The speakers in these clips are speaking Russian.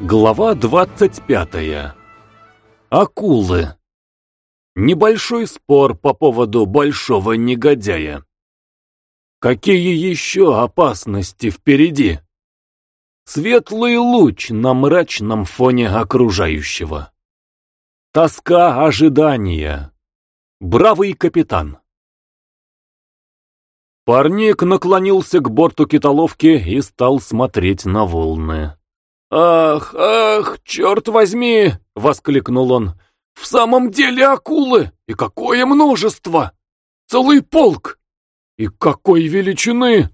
Глава 25. Акулы. Небольшой спор по поводу большого негодяя. Какие еще опасности впереди? Светлый луч на мрачном фоне окружающего. Тоска ожидания. Бравый капитан. Парник наклонился к борту китоловки и стал смотреть на волны. «Ах, ах, черт возьми!» — воскликнул он. «В самом деле акулы! И какое множество! Целый полк! И какой величины!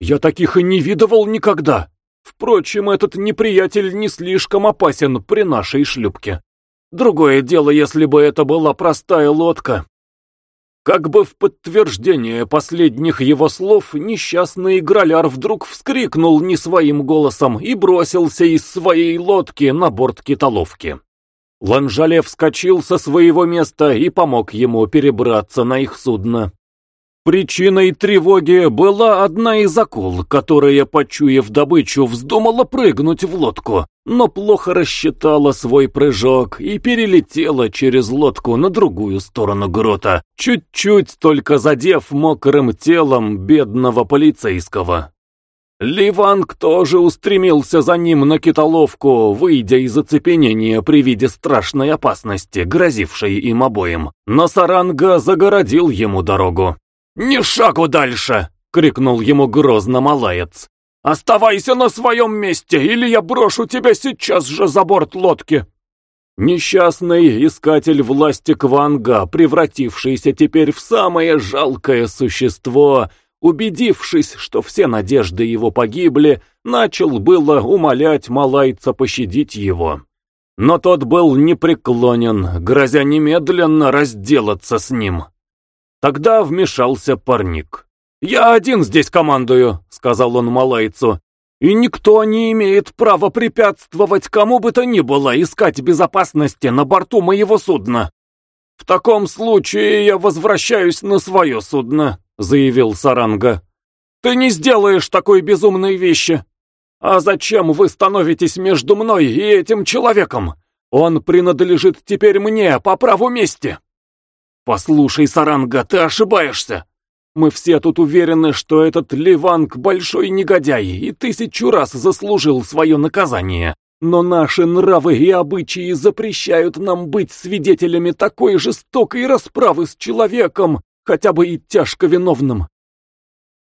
Я таких и не видывал никогда! Впрочем, этот неприятель не слишком опасен при нашей шлюпке. Другое дело, если бы это была простая лодка. Как бы в подтверждение последних его слов, несчастный игроляр вдруг вскрикнул не своим голосом и бросился из своей лодки на борт китоловки. Ланжале вскочил со своего места и помог ему перебраться на их судно. Причиной тревоги была одна из акул, которая, почуяв добычу, вздумала прыгнуть в лодку, но плохо рассчитала свой прыжок и перелетела через лодку на другую сторону грота, чуть-чуть только задев мокрым телом бедного полицейского. Ливанг тоже устремился за ним на китоловку, выйдя из оцепенения при виде страшной опасности, грозившей им обоим. Но Саранга загородил ему дорогу. «Ни шагу дальше!» — крикнул ему грозно малаец. «Оставайся на своем месте, или я брошу тебя сейчас же за борт лодки!» Несчастный искатель власти Кванга, превратившийся теперь в самое жалкое существо, убедившись, что все надежды его погибли, начал было умолять малайца пощадить его. Но тот был непреклонен, грозя немедленно разделаться с ним. Тогда вмешался парник. «Я один здесь командую», — сказал он малайцу, «и никто не имеет права препятствовать кому бы то ни было искать безопасности на борту моего судна». «В таком случае я возвращаюсь на свое судно», — заявил Саранга. «Ты не сделаешь такой безумной вещи. А зачем вы становитесь между мной и этим человеком? Он принадлежит теперь мне по праву мести». «Послушай, Саранга, ты ошибаешься. Мы все тут уверены, что этот Ливанг большой негодяй и тысячу раз заслужил свое наказание. Но наши нравы и обычаи запрещают нам быть свидетелями такой жестокой расправы с человеком, хотя бы и тяжко виновным.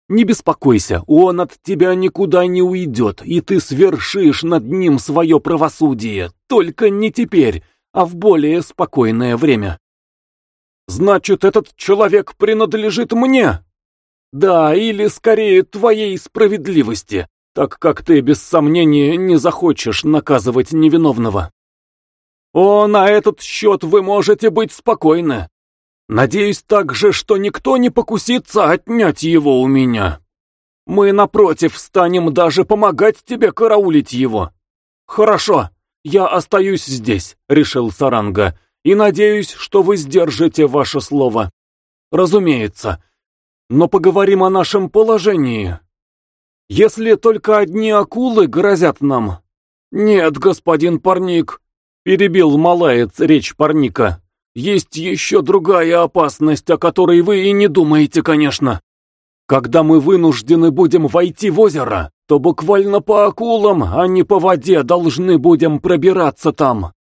Не беспокойся, он от тебя никуда не уйдет, и ты свершишь над ним свое правосудие, только не теперь, а в более спокойное время. Значит, этот человек принадлежит мне? Да, или скорее твоей справедливости, так как ты без сомнения не захочешь наказывать невиновного. О, на этот счет вы можете быть спокойны. Надеюсь также, что никто не покусится отнять его у меня. Мы, напротив, станем даже помогать тебе караулить его. Хорошо, я остаюсь здесь, решил Саранга, и надеюсь, что вы сдержите ваше слово. Разумеется. Но поговорим о нашем положении. Если только одни акулы грозят нам... Нет, господин парник, перебил малаец речь парника. Есть еще другая опасность, о которой вы и не думаете, конечно. Когда мы вынуждены будем войти в озеро, то буквально по акулам, а не по воде должны будем пробираться там.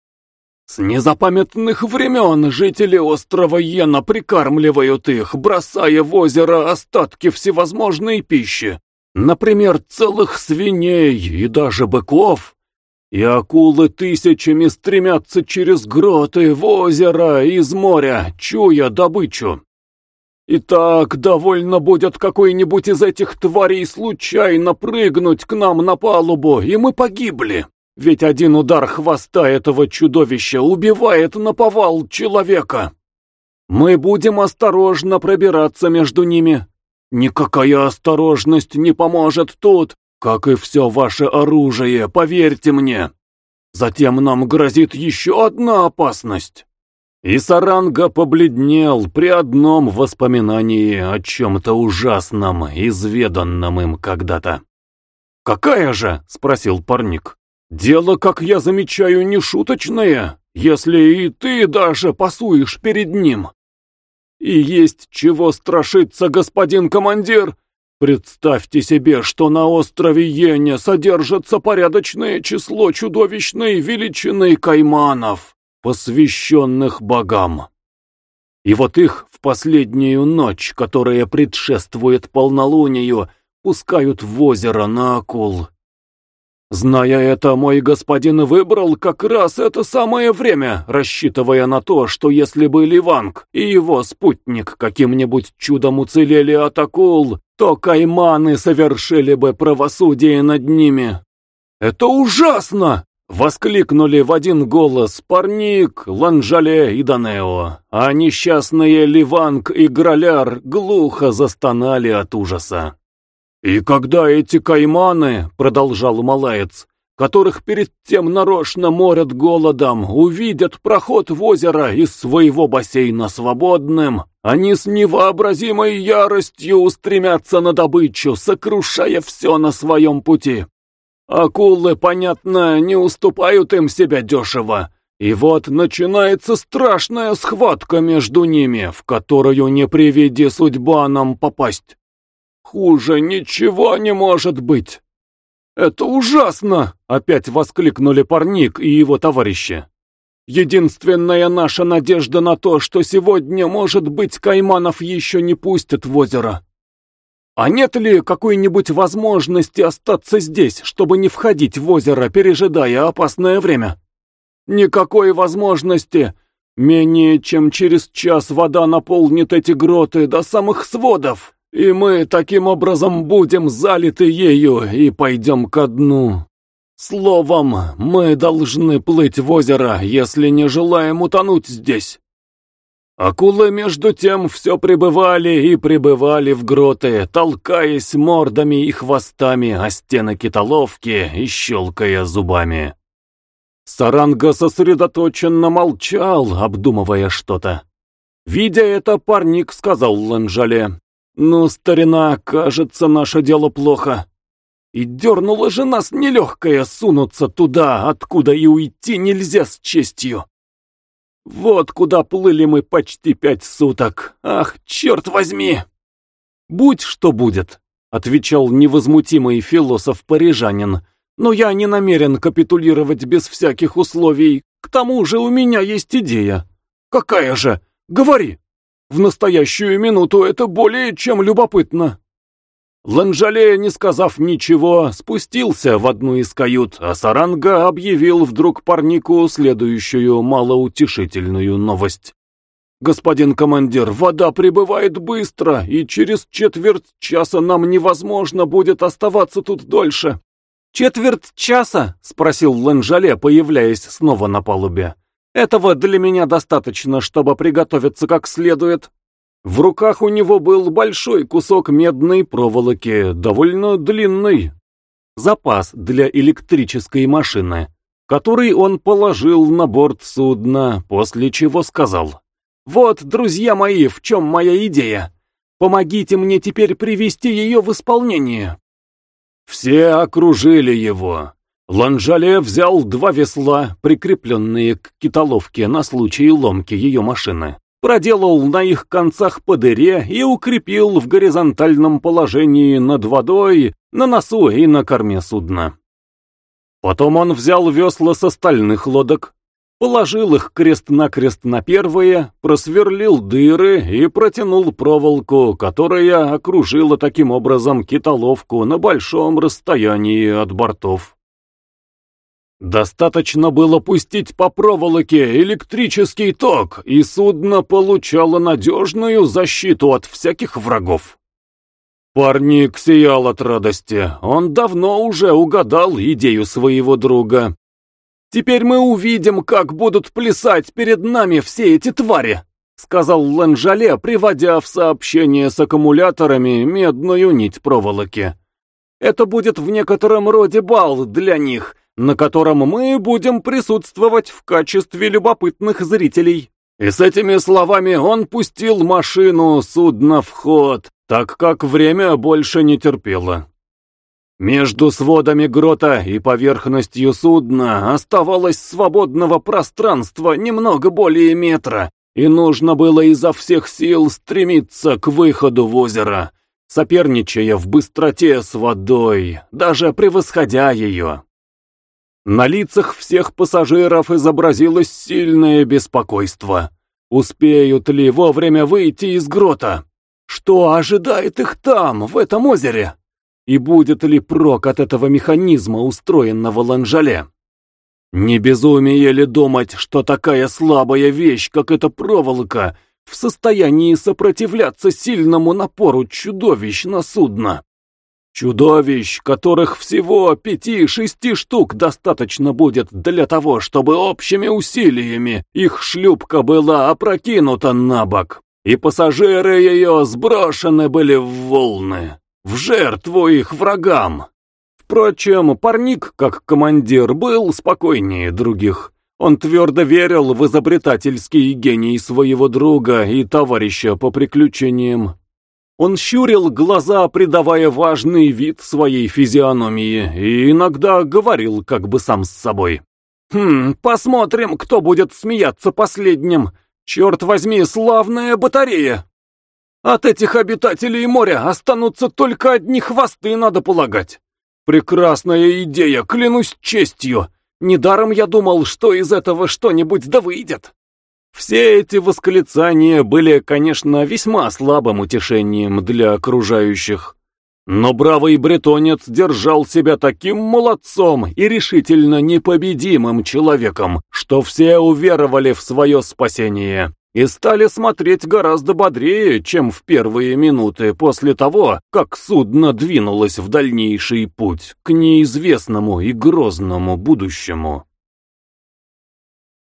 С незапамятных времен жители острова Йена прикармливают их, бросая в озеро остатки всевозможной пищи. Например, целых свиней и даже быков. И акулы тысячами стремятся через гроты в озеро из моря, чуя добычу. Итак, довольно будет какой-нибудь из этих тварей случайно прыгнуть к нам на палубу, и мы погибли. Ведь один удар хвоста этого чудовища убивает наповал человека. Мы будем осторожно пробираться между ними. Никакая осторожность не поможет тут, как и все ваше оружие, поверьте мне. Затем нам грозит еще одна опасность. И Саранга побледнел при одном воспоминании о чем-то ужасном, изведанном им когда-то. «Какая же?» — спросил парник. Дело, как я замечаю, не шуточное, если и ты даже пасуешь перед ним. И есть чего страшиться, господин командир. Представьте себе, что на острове Йене содержится порядочное число чудовищной величины кайманов, посвященных богам. И вот их в последнюю ночь, которая предшествует полнолунию, пускают в озеро на акул. Зная это, мой господин выбрал как раз это самое время, рассчитывая на то, что если бы Ливанг и его спутник каким-нибудь чудом уцелели от акул, то кайманы совершили бы правосудие над ними. «Это ужасно!» — воскликнули в один голос парник, Ланжале и Данео, а несчастные Ливанг и Граляр глухо застонали от ужаса. «И когда эти кайманы, — продолжал малаец, — которых перед тем нарочно морят голодом, увидят проход в озеро из своего бассейна свободным, они с невообразимой яростью устремятся на добычу, сокрушая все на своем пути. Акулы, понятно, не уступают им себя дешево, и вот начинается страшная схватка между ними, в которую не приведи судьба нам попасть. Хуже ничего не может быть. Это ужасно! Опять воскликнули парник и его товарищи. Единственная наша надежда на то, что сегодня, может быть, Кайманов еще не пустят в озеро. А нет ли какой-нибудь возможности остаться здесь, чтобы не входить в озеро, пережидая опасное время? Никакой возможности. Менее чем через час вода наполнит эти гроты до самых сводов. И мы таким образом будем залиты ею и пойдем ко дну. Словом, мы должны плыть в озеро, если не желаем утонуть здесь. Акулы, между тем, все пребывали и пребывали в гроты, толкаясь мордами и хвостами о стены китоловки и щелкая зубами. Саранга сосредоточенно молчал, обдумывая что-то. Видя это, парник сказал Ланжале. «Ну, старина, кажется, наше дело плохо. И дернула же нас нелегкая сунуться туда, откуда и уйти нельзя с честью. Вот куда плыли мы почти пять суток. Ах, черт возьми!» «Будь что будет», — отвечал невозмутимый философ-парижанин. «Но я не намерен капитулировать без всяких условий. К тому же у меня есть идея». «Какая же? Говори!» В настоящую минуту это более чем любопытно. Ланжале, не сказав ничего, спустился в одну из кают, а Саранга объявил вдруг парнику следующую малоутешительную новость. «Господин командир, вода прибывает быстро, и через четверть часа нам невозможно будет оставаться тут дольше». «Четверть часа?» — спросил Ланжале, появляясь снова на палубе. Этого для меня достаточно, чтобы приготовиться как следует. В руках у него был большой кусок медной проволоки, довольно длинный. Запас для электрической машины, который он положил на борт судна, после чего сказал. «Вот, друзья мои, в чем моя идея. Помогите мне теперь привести ее в исполнение». Все окружили его. Ланжале взял два весла, прикрепленные к китоловке на случай ломки ее машины, проделал на их концах по дыре и укрепил в горизонтальном положении над водой, на носу и на корме судна. Потом он взял весла с остальных лодок, положил их крест-накрест на первые, просверлил дыры и протянул проволоку, которая окружила таким образом китоловку на большом расстоянии от бортов. Достаточно было пустить по проволоке электрический ток, и судно получало надежную защиту от всяких врагов. Парник сиял от радости, он давно уже угадал идею своего друга. «Теперь мы увидим, как будут плясать перед нами все эти твари», сказал Ланжале, приводя в сообщение с аккумуляторами медную нить проволоки. «Это будет в некотором роде бал для них» на котором мы будем присутствовать в качестве любопытных зрителей». И с этими словами он пустил машину судна в ход, так как время больше не терпело. Между сводами грота и поверхностью судна оставалось свободного пространства немного более метра, и нужно было изо всех сил стремиться к выходу в озеро, соперничая в быстроте с водой, даже превосходя ее. На лицах всех пассажиров изобразилось сильное беспокойство. Успеют ли вовремя выйти из грота? Что ожидает их там, в этом озере? И будет ли прок от этого механизма, устроенного Ланжале? Не безумие ли думать, что такая слабая вещь, как эта проволока, в состоянии сопротивляться сильному напору чудовищ на судно? Чудовищ, которых всего пяти-шести штук достаточно будет для того, чтобы общими усилиями их шлюпка была опрокинута на бок, и пассажиры ее сброшены были в волны в жертву их врагам. Впрочем, парник, как командир, был спокойнее других. Он твердо верил в изобретательский гений своего друга и товарища по приключениям. Он щурил глаза, придавая важный вид своей физиономии, и иногда говорил как бы сам с собой. «Хм, посмотрим, кто будет смеяться последним. Черт возьми, славная батарея!» От этих обитателей моря останутся только одни хвосты, надо полагать. Прекрасная идея, клянусь честью. Недаром я думал, что из этого что-нибудь да выйдет. Все эти восклицания были, конечно, весьма слабым утешением для окружающих. Но бравый бретонец держал себя таким молодцом и решительно непобедимым человеком, что все уверовали в свое спасение и стали смотреть гораздо бодрее, чем в первые минуты после того, как судно двинулось в дальнейший путь к неизвестному и грозному будущему.